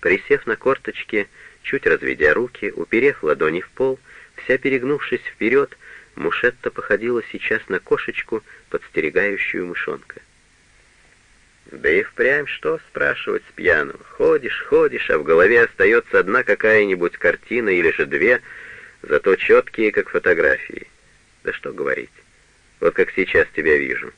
Присев на корточки, чуть разведя руки, уперев ладони в пол, вся перегнувшись вперед, Мушетта походила сейчас на кошечку, подстерегающую мышонка. Да и впрямь что спрашивать с пьяну? Ходишь, ходишь, а в голове остается одна какая-нибудь картина или же две, зато четкие, как фотографии. Да что говорить. Вот как сейчас тебя вижу.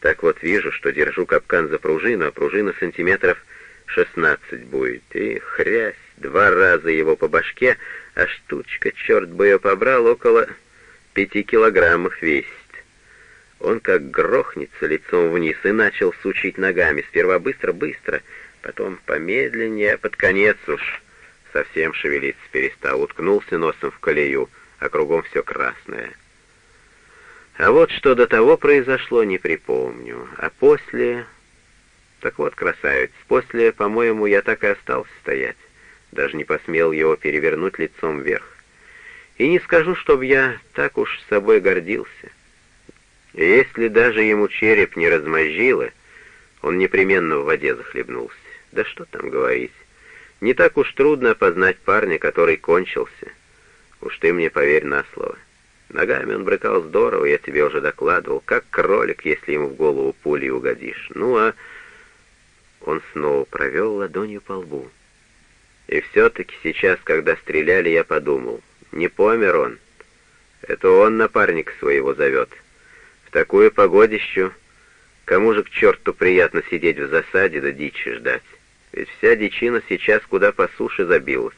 Так вот вижу, что держу капкан за пружину, а пружина сантиметров шестнадцать будет. И хрясь, два раза его по башке, а штучка, черт бы ее побрал, около пяти килограммов весит. Он как грохнется лицом вниз и начал сучить ногами, сперва быстро-быстро, потом помедленнее, а под конец уж совсем шевелиться перестал, уткнулся носом в колею, а кругом все красное. А вот что до того произошло, не припомню. А после... Так вот, красавец, после, по-моему, я так и остался стоять. Даже не посмел его перевернуть лицом вверх. И не скажу, чтобы я так уж собой гордился. Если даже ему череп не размозжило, он непременно в воде захлебнулся. Да что там говорить. Не так уж трудно опознать парня, который кончился. Уж ты мне поверь на слово. Ногами он брыкал здорово, я тебе уже докладывал, как кролик, если ему в голову пулей угодишь. Ну а... Он снова провел ладонью по лбу. И все-таки сейчас, когда стреляли, я подумал, не помер он. Это он напарника своего зовет такую погодищу кому же к черту приятно сидеть в засаде да дичи ждать? Ведь вся дичина сейчас куда по суше забилась.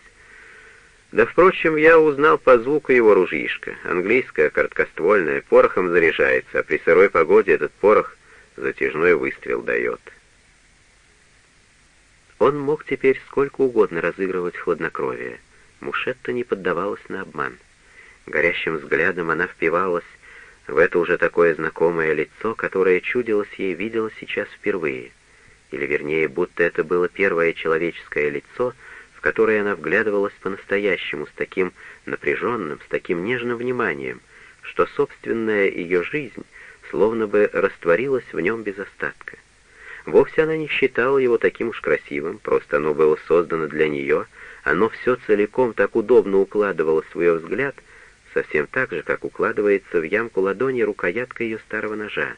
Да, впрочем, я узнал по звуку его ружьишка. Английское, короткоствольное, порохом заряжается, а при сырой погоде этот порох затяжной выстрел дает. Он мог теперь сколько угодно разыгрывать хладнокровие. Мушетта не поддавалась на обман. Горящим взглядом она впивалась в это уже такое знакомое лицо, которое чудилось ей, видела сейчас впервые. Или, вернее, будто это было первое человеческое лицо, в которое она вглядывалась по-настоящему, с таким напряженным, с таким нежным вниманием, что собственная ее жизнь словно бы растворилась в нем без остатка. Вовсе она не считала его таким уж красивым, просто оно было создано для нее, оно все целиком так удобно укладывало свой взгляд — совсем так же, как укладывается в ямку ладони рукоятка ее старого ножа.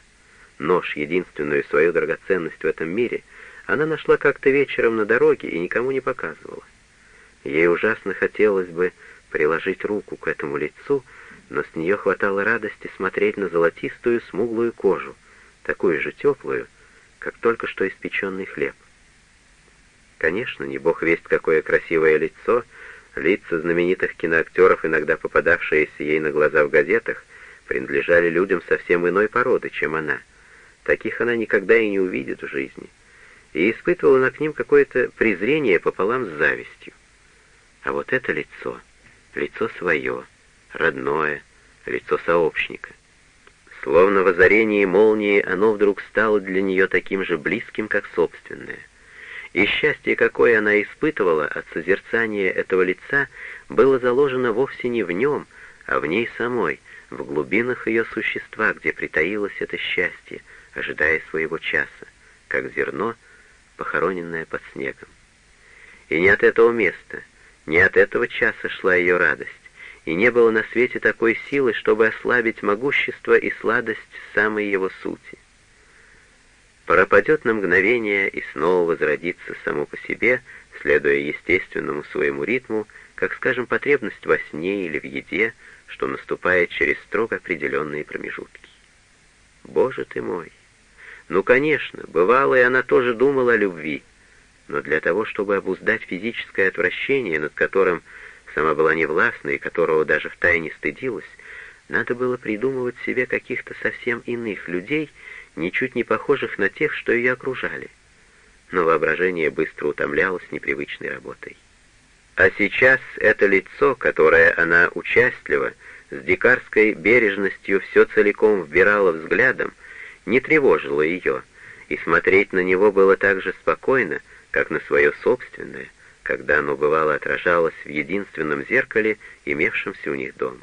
Нож, единственную свою драгоценность в этом мире, она нашла как-то вечером на дороге и никому не показывала. Ей ужасно хотелось бы приложить руку к этому лицу, но с нее хватало радости смотреть на золотистую смуглую кожу, такую же теплую, как только что испеченный хлеб. Конечно, не бог весть какое красивое лицо — Лица знаменитых киноактеров, иногда попадавшиеся ей на глаза в газетах, принадлежали людям совсем иной породы, чем она. Таких она никогда и не увидит в жизни. И испытывала она к ним какое-то презрение пополам с завистью. А вот это лицо, лицо свое, родное, лицо сообщника. Словно в озарении молнии оно вдруг стало для нее таким же близким, как собственное. И счастье, какое она испытывала от созерцания этого лица, было заложено вовсе не в нем, а в ней самой, в глубинах ее существа, где притаилось это счастье, ожидая своего часа, как зерно, похороненное под снегом. И не от этого места, не от этого часа шла ее радость, и не было на свете такой силы, чтобы ослабить могущество и сладость самой его сути пропадет на мгновение и снова возродится само по себе, следуя естественному своему ритму, как, скажем, потребность во сне или в еде, что наступает через строго определенные промежутки. Боже ты мой! Ну, конечно, бывало, и она тоже думала о любви, но для того, чтобы обуздать физическое отвращение, над которым сама была невластна и которого даже втайне стыдилась, надо было придумывать себе каких-то совсем иных людей — ничуть не похожих на тех, что ее окружали. Но воображение быстро утомлялось непривычной работой. А сейчас это лицо, которое она участливо, с дикарской бережностью все целиком вбирала взглядом, не тревожило ее, и смотреть на него было так же спокойно, как на свое собственное, когда оно бывало отражалось в единственном зеркале, имевшемся у них дома.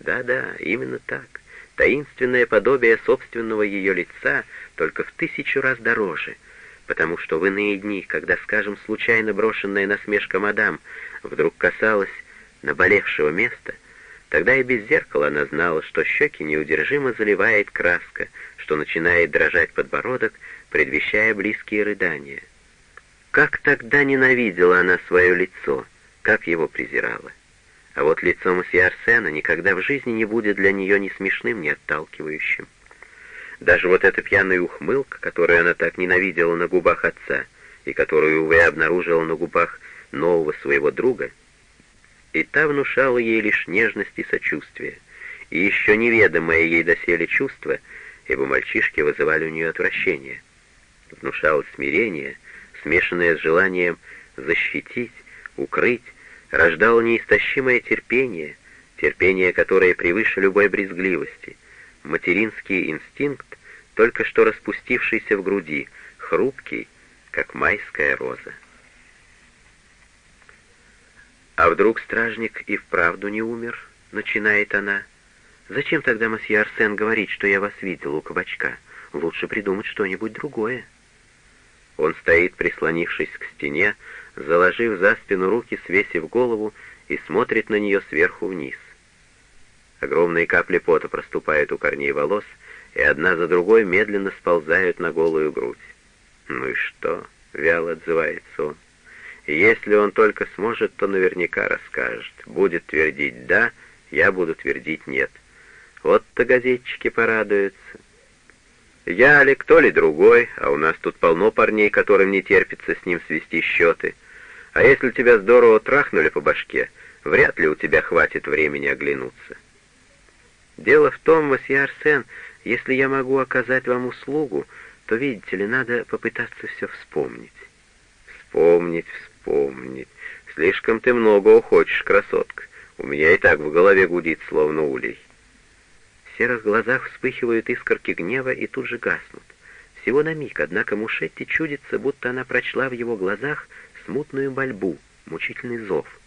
Да-да, именно так таинственное подобие собственного ее лица, только в тысячу раз дороже, потому что в иные дни, когда, скажем, случайно брошенная насмешка мадам вдруг касалась наболевшего места, тогда и без зеркала она знала, что щеки неудержимо заливает краска, что начинает дрожать подбородок, предвещая близкие рыдания. Как тогда ненавидела она свое лицо, как его презирала. А вот лицо мсье Арсена никогда в жизни не будет для нее ни смешным, ни отталкивающим. Даже вот эта пьяная ухмылка, которую она так ненавидела на губах отца, и которую, увы, обнаружила на губах нового своего друга, и та внушала ей лишь нежность и сочувствие, и еще неведомое ей доселе чувство, ибо мальчишки вызывали у нее отвращение. Внушало смирение, смешанное с желанием защитить, укрыть, рождало неистощимое терпение, терпение, которое превыше любой брезгливости — материнский инстинкт, только что распустившийся в груди, хрупкий, как майская роза. «А вдруг стражник и вправду не умер?» — начинает она. «Зачем тогда мосье Арсен говорить, что я вас видел у кабачка? Лучше придумать что-нибудь другое». Он стоит, прислонившись к стене, заложив за спину руки, свесив голову, и смотрит на нее сверху вниз. Огромные капли пота проступают у корней волос, и одна за другой медленно сползают на голую грудь. «Ну и что?» — вяло отзывается он. «Если он только сможет, то наверняка расскажет. Будет твердить «да», я буду твердить «нет». Вот-то газетчики порадуются. Я ли кто ли другой, а у нас тут полно парней, которым не терпится с ним свести счеты. А если тебя здорово трахнули по башке, вряд ли у тебя хватит времени оглянуться. Дело в том, мосье Арсен, если я могу оказать вам услугу, то, видите ли, надо попытаться все вспомнить. Вспомнить, вспомнить. Слишком ты много хочешь, красотка. У меня и так в голове гудит, словно улей. В серых глазах вспыхивают искорки гнева и тут же гаснут. Всего на миг, однако Мушетти чудится, будто она прочла в его глазах смутную мольбу, мучительный зов —